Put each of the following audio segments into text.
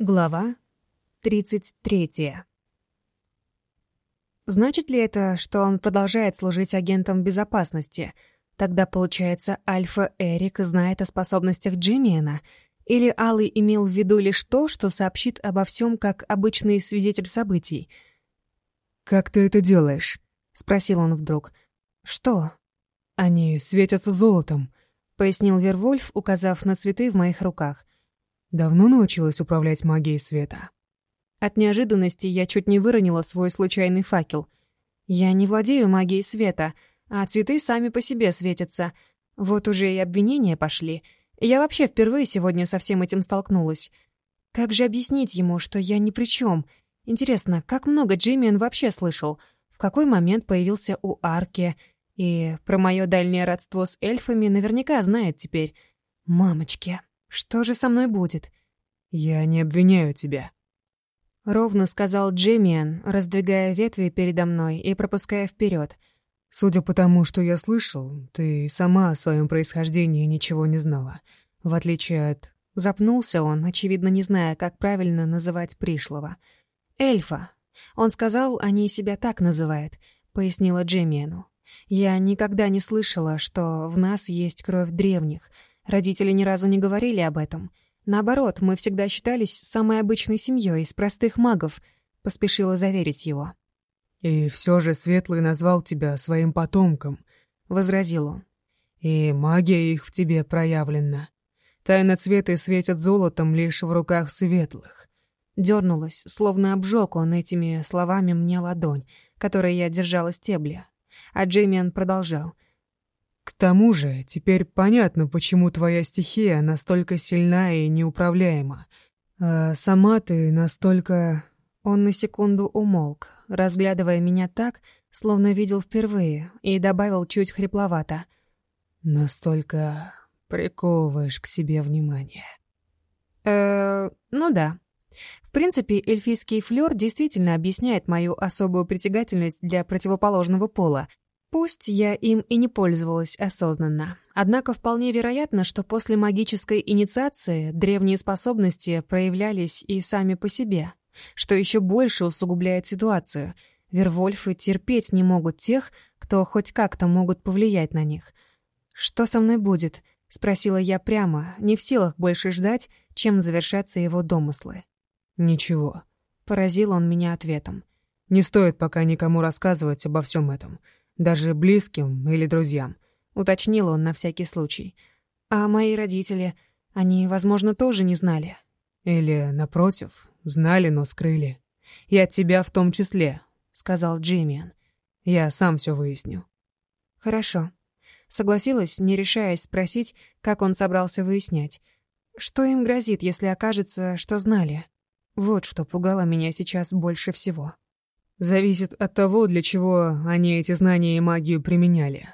Глава 33. Значит ли это, что он продолжает служить агентом безопасности? Тогда, получается, Альфа Эрик знает о способностях Джиммиена? Или Алый имел в виду лишь то, что сообщит обо всем как обычный свидетель событий? «Как ты это делаешь?» — спросил он вдруг. «Что?» «Они светятся золотом», — пояснил Вервольф, указав на цветы в моих руках. Давно научилась управлять магией света?» От неожиданности я чуть не выронила свой случайный факел. Я не владею магией света, а цветы сами по себе светятся. Вот уже и обвинения пошли. Я вообще впервые сегодня со всем этим столкнулась. Как же объяснить ему, что я ни при чем? Интересно, как много Джиммиан вообще слышал? В какой момент появился у Арки? И про мое дальнее родство с эльфами наверняка знает теперь. «Мамочки!» Что же со мной будет? Я не обвиняю тебя. Ровно сказал Джемиан, раздвигая ветви передо мной и пропуская вперед. Судя по тому, что я слышал, ты сама о своем происхождении ничего не знала. В отличие от... Запнулся он, очевидно, не зная, как правильно называть пришлого. «Эльфа. Он сказал, они себя так называют», — пояснила Джемиану. «Я никогда не слышала, что в нас есть кровь древних», — Родители ни разу не говорили об этом. Наоборот, мы всегда считались самой обычной семьей из простых магов, поспешила заверить его. «И все же Светлый назвал тебя своим потомком», — возразил он. «И магия их в тебе проявлена. Тайна цвета светит золотом лишь в руках Светлых». Дернулась, словно обжег он этими словами мне ладонь, которой я держала стебли. А Джеймиан продолжал — к тому же, теперь понятно, почему твоя стихия настолько сильна и неуправляема. А сама ты настолько... Он на секунду умолк, разглядывая меня так, словно видел впервые, и добавил чуть хрипловато. «Настолько приковываешь к себе внимание». Э, ну да. В принципе, эльфийский флёр действительно объясняет мою особую притягательность для противоположного пола — Пусть я им и не пользовалась осознанно, однако вполне вероятно, что после магической инициации древние способности проявлялись и сами по себе, что еще больше усугубляет ситуацию. Вервольфы терпеть не могут тех, кто хоть как-то могут повлиять на них. «Что со мной будет?» — спросила я прямо, не в силах больше ждать, чем завершатся его домыслы. «Ничего», — поразил он меня ответом. «Не стоит пока никому рассказывать обо всем этом» даже близким или друзьям», — уточнил он на всякий случай. «А мои родители, они, возможно, тоже не знали». «Или, напротив, знали, но скрыли. И от тебя в том числе», — сказал Джиммиан. «Я сам все выясню». «Хорошо». Согласилась, не решаясь спросить, как он собрался выяснять. Что им грозит, если окажется, что знали? Вот что пугало меня сейчас больше всего зависит от того, для чего они эти знания и магию применяли.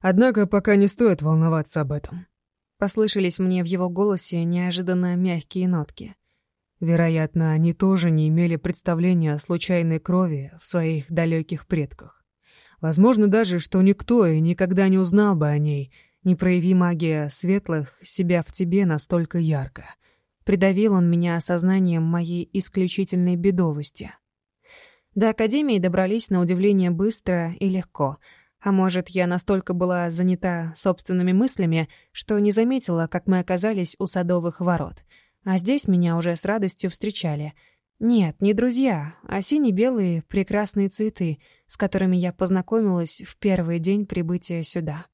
Однако пока не стоит волноваться об этом. Послышались мне в его голосе неожиданно мягкие нотки. Вероятно, они тоже не имели представления о случайной крови в своих далеких предках. Возможно даже, что никто и никогда не узнал бы о ней, не прояви магия светлых себя в тебе настолько ярко. Придавил он меня осознанием моей исключительной бедовости — до Академии добрались на удивление быстро и легко. А может, я настолько была занята собственными мыслями, что не заметила, как мы оказались у садовых ворот. А здесь меня уже с радостью встречали. Нет, не друзья, а сине-белые прекрасные цветы, с которыми я познакомилась в первый день прибытия сюда.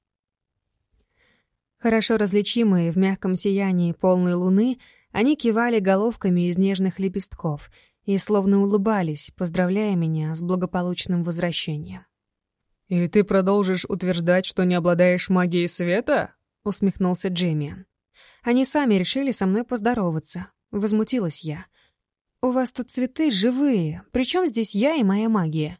Хорошо различимые в мягком сиянии полной луны, они кивали головками из нежных лепестков — и словно улыбались, поздравляя меня с благополучным возвращением. «И ты продолжишь утверждать, что не обладаешь магией света?» — усмехнулся Джейми. «Они сами решили со мной поздороваться», — возмутилась я. «У вас тут цветы живые, причем здесь я и моя магия?»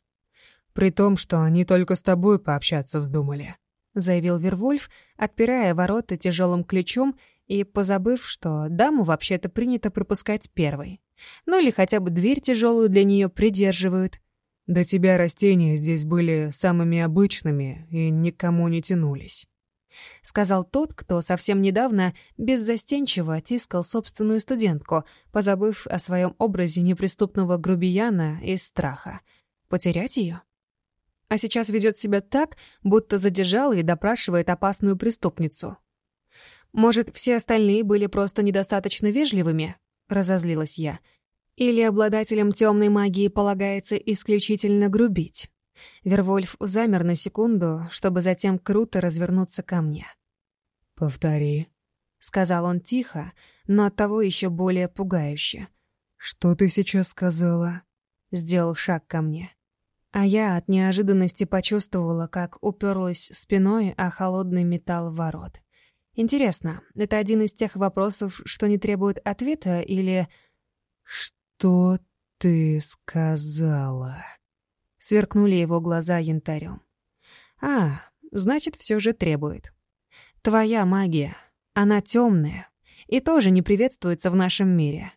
«При том, что они только с тобой пообщаться вздумали», — заявил Вервольф, отпирая ворота тяжелым ключом и позабыв, что даму вообще-то принято пропускать первой. Ну или хотя бы дверь тяжелую для нее придерживают. До тебя растения здесь были самыми обычными и никому не тянулись. — сказал тот, кто совсем недавно беззастенчиво тискал собственную студентку, позабыв о своем образе неприступного грубияна из страха. Потерять ее? А сейчас ведет себя так, будто задержал и допрашивает опасную преступницу. Может, все остальные были просто недостаточно вежливыми? разозлилась я. Или обладателям темной магии полагается исключительно грубить? Вервольф замер на секунду, чтобы затем круто развернуться ко мне. «Повтори», — сказал он тихо, но оттого еще более пугающе. «Что ты сейчас сказала?» — сделал шаг ко мне. А я от неожиданности почувствовала, как уперлась спиной о холодный металл ворот. Интересно, это один из тех вопросов, что не требует ответа, или... «Что ты сказала?» Сверкнули его глаза янтарем. «А, значит, все же требует. Твоя магия, она темная и тоже не приветствуется в нашем мире.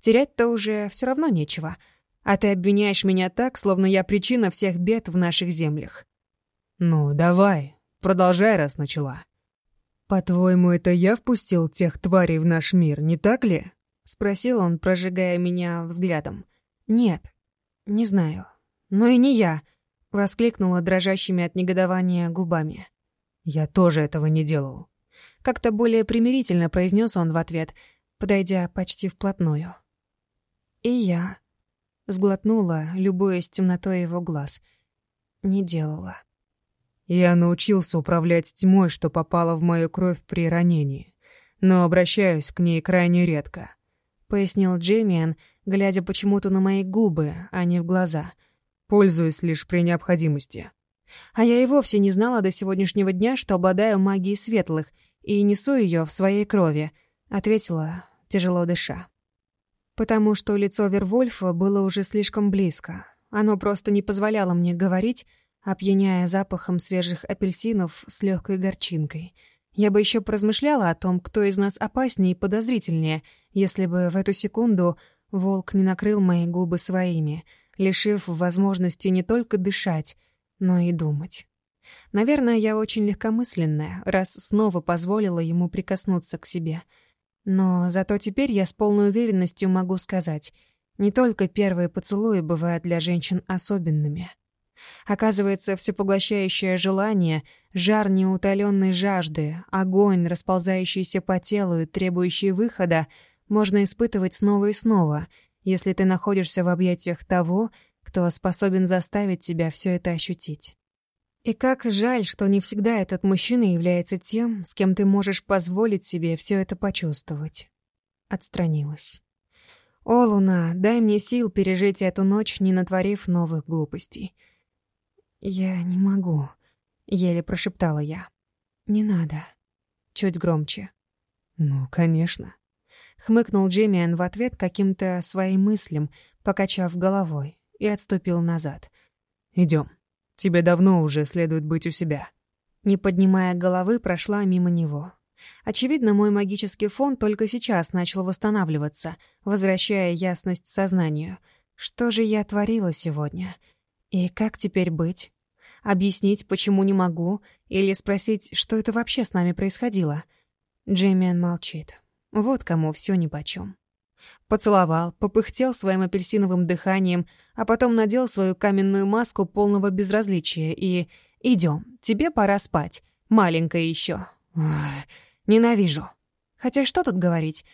Терять-то уже все равно нечего, а ты обвиняешь меня так, словно я причина всех бед в наших землях». «Ну, давай, продолжай, раз начала», «По-твоему, это я впустил тех тварей в наш мир, не так ли?» — спросил он, прожигая меня взглядом. «Нет, не знаю. Но и не я!» — воскликнула дрожащими от негодования губами. «Я тоже этого не делал!» Как-то более примирительно произнес он в ответ, подойдя почти вплотную. «И я...» — сглотнула, любуясь темнотой его глаз. «Не делала». Я научился управлять тьмой, что попала в мою кровь при ранении, но обращаюсь к ней крайне редко», — пояснил Джеймиан, глядя почему-то на мои губы, а не в глаза. «Пользуюсь лишь при необходимости». А я и вовсе не знала до сегодняшнего дня, что обладаю магией светлых и несу ее в своей крови, — ответила, тяжело дыша. Потому что лицо Вервольфа было уже слишком близко. Оно просто не позволяло мне говорить, — опьяняя запахом свежих апельсинов с легкой горчинкой. Я бы еще поразмышляла о том, кто из нас опаснее и подозрительнее, если бы в эту секунду волк не накрыл мои губы своими, лишив возможности не только дышать, но и думать. Наверное, я очень легкомысленная, раз снова позволила ему прикоснуться к себе. Но зато теперь я с полной уверенностью могу сказать, не только первые поцелуи бывают для женщин особенными — Оказывается, всепоглощающее желание, жар неутоленной жажды, огонь, расползающийся по телу и требующий выхода, можно испытывать снова и снова, если ты находишься в объятиях того, кто способен заставить тебя все это ощутить. И как жаль, что не всегда этот мужчина является тем, с кем ты можешь позволить себе все это почувствовать. Отстранилась. «О, Луна, дай мне сил пережить эту ночь, не натворив новых глупостей. «Я не могу», — еле прошептала я. «Не надо». Чуть громче. «Ну, конечно». Хмыкнул Джиммиан в ответ каким-то своим мыслям, покачав головой, и отступил назад. Идем. Тебе давно уже следует быть у себя». Не поднимая головы, прошла мимо него. Очевидно, мой магический фон только сейчас начал восстанавливаться, возвращая ясность сознанию. Что же я творила сегодня?» И как теперь быть? Объяснить, почему не могу, или спросить, что это вообще с нами происходило? Джеймиан молчит. Вот кому все нипочем. Поцеловал, попыхтел своим апельсиновым дыханием, а потом надел свою каменную маску полного безразличия и... «Идем, тебе пора спать. Маленькая еще. Ненавижу. Хотя что тут говорить?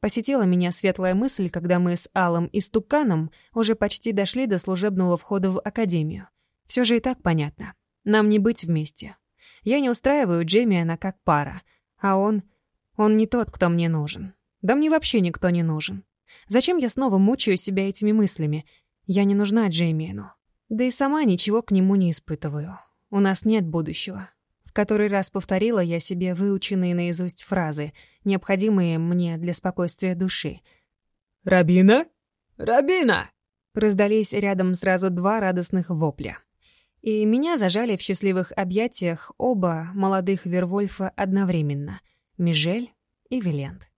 Посетила меня светлая мысль, когда мы с Аллом и Стуканом уже почти дошли до служебного входа в академию. Все же и так понятно. Нам не быть вместе. Я не устраиваю Джемиана как пара, а он... Он не тот, кто мне нужен. Да мне вообще никто не нужен. Зачем я снова мучаю себя этими мыслями? Я не нужна Джеймиену. Да и сама ничего к нему не испытываю. У нас нет будущего который раз повторила я себе выученные наизусть фразы, необходимые мне для спокойствия души. «Рабина? Рабина!» Раздались рядом сразу два радостных вопля. И меня зажали в счастливых объятиях оба молодых Вервольфа одновременно — Мижель и Вилент.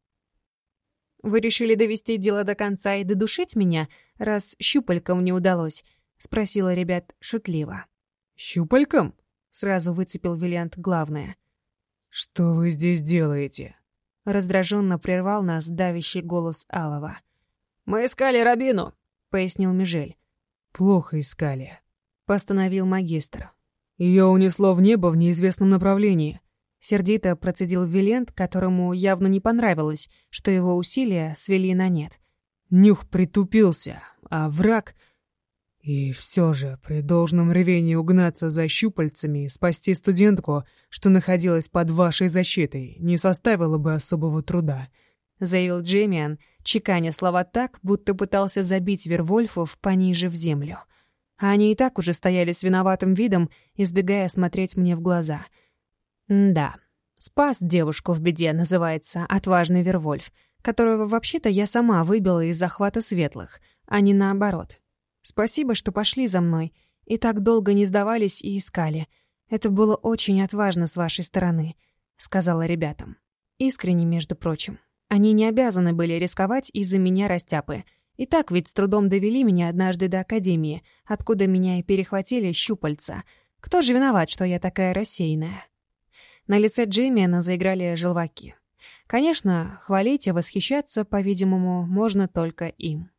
«Вы решили довести дело до конца и додушить меня, раз щупальком не удалось?» — спросила ребят шутливо. «Щупальком?» сразу выцепил Виллиант главное. «Что вы здесь делаете?» Раздраженно прервал нас давящий голос Алова. «Мы искали Рабину», — пояснил Межель. «Плохо искали», — постановил магистр. «Ее унесло в небо в неизвестном направлении». Сердито процедил Вилент, которому явно не понравилось, что его усилия свели на нет. «Нюх притупился, а враг...» И все же, при должном рвении угнаться за щупальцами и спасти студентку, что находилась под вашей защитой, не составило бы особого труда», — заявил Джеймиан, чеканя слова так, будто пытался забить Вервольфов пониже в землю. А они и так уже стояли с виноватым видом, избегая смотреть мне в глаза. «Да, спас девушку в беде, называется, отважный Вервольф, которого вообще-то я сама выбила из захвата светлых, а не наоборот». Спасибо, что пошли за мной и так долго не сдавались и искали. Это было очень отважно с вашей стороны», — сказала ребятам. Искренне, между прочим. Они не обязаны были рисковать из-за меня растяпы. И так ведь с трудом довели меня однажды до академии, откуда меня и перехватили щупальца. Кто же виноват, что я такая рассеянная? На лице Джеймиана заиграли желваки. Конечно, хвалить и восхищаться, по-видимому, можно только им.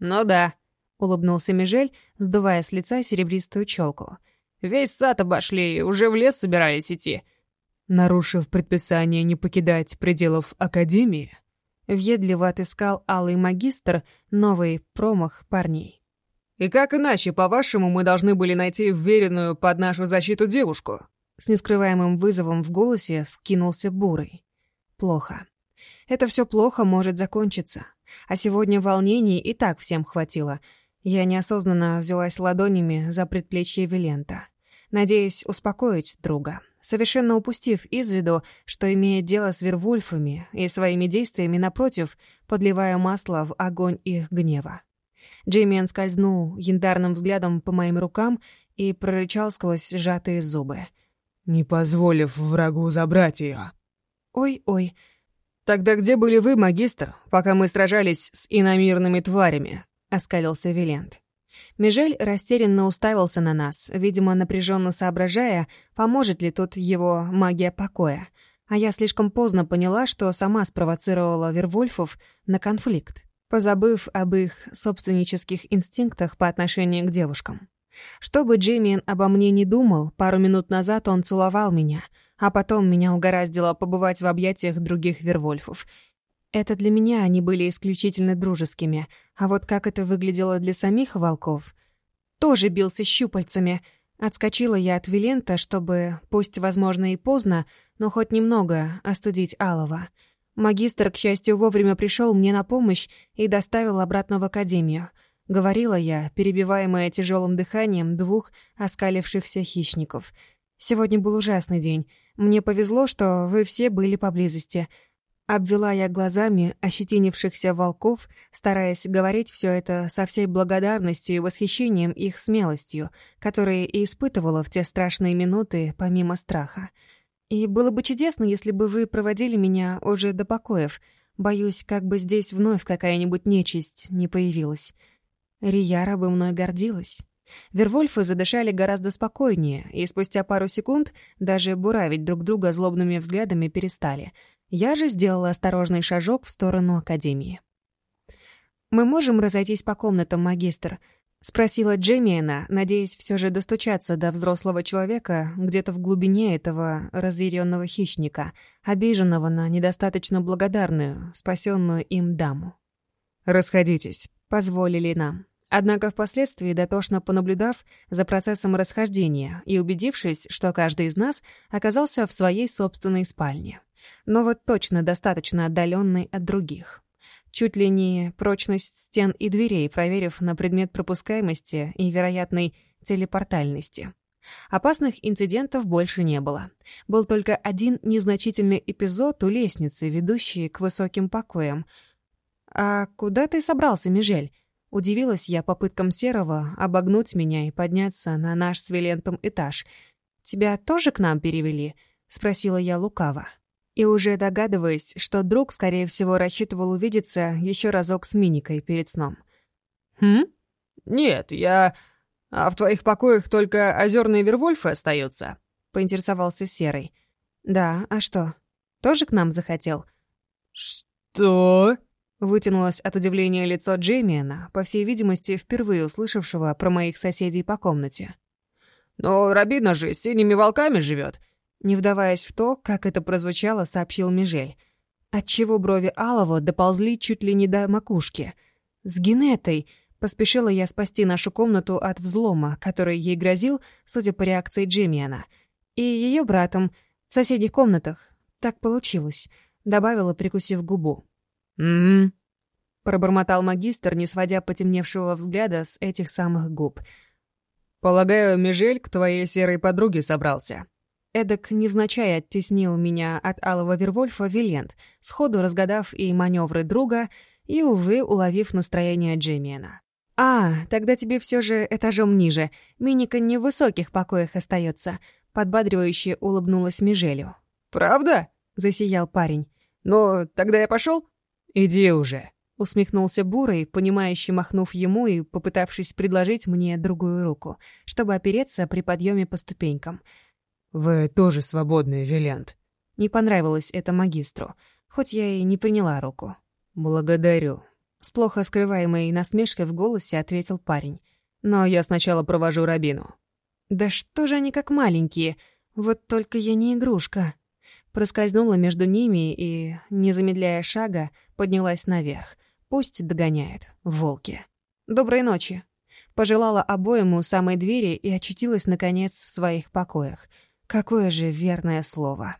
«Ну да», улыбнулся Межель, сдувая с лица серебристую челку. Весь сад обошли, уже в лес собирались идти. Нарушив предписание не покидать пределов академии, въедливо отыскал алый магистр новый промах парней. «И как иначе, по-вашему, мы должны были найти вверенную под нашу защиту девушку?» С нескрываемым вызовом в голосе скинулся Бурый. «Плохо. Это все плохо может закончиться. А сегодня волнений и так всем хватило. Я неосознанно взялась ладонями за предплечье Вилента, надеясь успокоить друга, совершенно упустив из виду, что, имеет дело с Вервульфами и своими действиями напротив, подливая масло в огонь их гнева. Джеймиан скользнул янтарным взглядом по моим рукам и прорычал сквозь сжатые зубы. «Не позволив врагу забрать ее. «Ой-ой». «Тогда где были вы, магистр, пока мы сражались с иномирными тварями?» оскалился Вилент. Межель растерянно уставился на нас, видимо, напряженно соображая, поможет ли тут его магия покоя. А я слишком поздно поняла, что сама спровоцировала Вервольфов на конфликт, позабыв об их собственнических инстинктах по отношению к девушкам. Что бы Джеймиен обо мне не думал, пару минут назад он целовал меня, а потом меня угораздило побывать в объятиях других Вервольфов — это для меня они были исключительно дружескими, а вот как это выглядело для самих волков... Тоже бился щупальцами. Отскочила я от Вилента, чтобы, пусть, возможно, и поздно, но хоть немного остудить Алова. Магистр, к счастью, вовремя пришел мне на помощь и доставил обратно в академию. Говорила я, перебиваемая тяжелым дыханием двух оскалившихся хищников. Сегодня был ужасный день. Мне повезло, что вы все были поблизости — Обвела я глазами ощетинившихся волков, стараясь говорить все это со всей благодарностью и восхищением их смелостью, которые и испытывала в те страшные минуты помимо страха. И было бы чудесно, если бы вы проводили меня уже до покоев. Боюсь, как бы здесь вновь какая-нибудь нечисть не появилась. Рияра бы мной гордилась. Вервольфы задышали гораздо спокойнее, и спустя пару секунд даже буравить друг друга злобными взглядами перестали. Я же сделала осторожный шажок в сторону Академии. «Мы можем разойтись по комнатам, магистр?» — спросила Джемиена, надеясь все же достучаться до взрослого человека где-то в глубине этого разъяренного хищника, обиженного на недостаточно благодарную, спасенную им даму. «Расходитесь», — позволили нам. Однако впоследствии, дотошно понаблюдав за процессом расхождения и убедившись, что каждый из нас оказался в своей собственной спальне но вот точно достаточно отдаленной от других. Чуть ли не прочность стен и дверей, проверив на предмет пропускаемости и вероятной телепортальности. Опасных инцидентов больше не было. Был только один незначительный эпизод у лестницы, ведущей к высоким покоям. «А куда ты собрался, Межель?» Удивилась я попыткам Серого обогнуть меня и подняться на наш с Вилентом этаж. «Тебя тоже к нам перевели?» — спросила я лукаво. И уже догадываясь, что друг, скорее всего, рассчитывал увидеться еще разок с Миникой перед сном. «Хм? Нет, я... А в твоих покоях только озерные вервольфы остаются?» — поинтересовался Серый. «Да, а что? Тоже к нам захотел?» «Что?» — вытянулось от удивления лицо Джеймиана, по всей видимости, впервые услышавшего про моих соседей по комнате. «Но Рабина же с синими волками живет. Не вдаваясь в то, как это прозвучало, сообщил Межель. Отчего брови Алова доползли чуть ли не до макушки. «С Генетой!» Поспешила я спасти нашу комнату от взлома, который ей грозил, судя по реакции Джиммиана. И ее братом. В соседних комнатах. Так получилось. Добавила, прикусив губу. м «М-м-м». м пробормотал магистр, не сводя потемневшего взгляда с этих самых губ. «Полагаю, Межель к твоей серой подруге собрался». Эдак невзначай оттеснил меня от алого Вервольфа Вилент, сходу разгадав и маневры друга, и, увы, уловив настроение Джиммиена. «А, тогда тебе все же этажом ниже. Миника не в высоких покоях остается», — подбадривающе улыбнулась Межелю. «Правда?» — засиял парень. «Ну, тогда я пошел. «Иди уже», — усмехнулся Бурый, понимающе махнув ему и попытавшись предложить мне другую руку, чтобы опереться при подъеме по ступенькам — вы тоже свободный, Виллиант. Не понравилось это магистру, хоть я и не приняла руку. Благодарю. С плохо скрываемой насмешкой в голосе ответил парень. Но я сначала провожу Рабину. Да что же они как маленькие? Вот только я не игрушка. Проскользнула между ними и, не замедляя шага, поднялась наверх. Пусть догоняют. Волки. Доброй ночи. Пожелала обоим у самой двери и очутилась, наконец, в своих покоях — Какое же верное слово.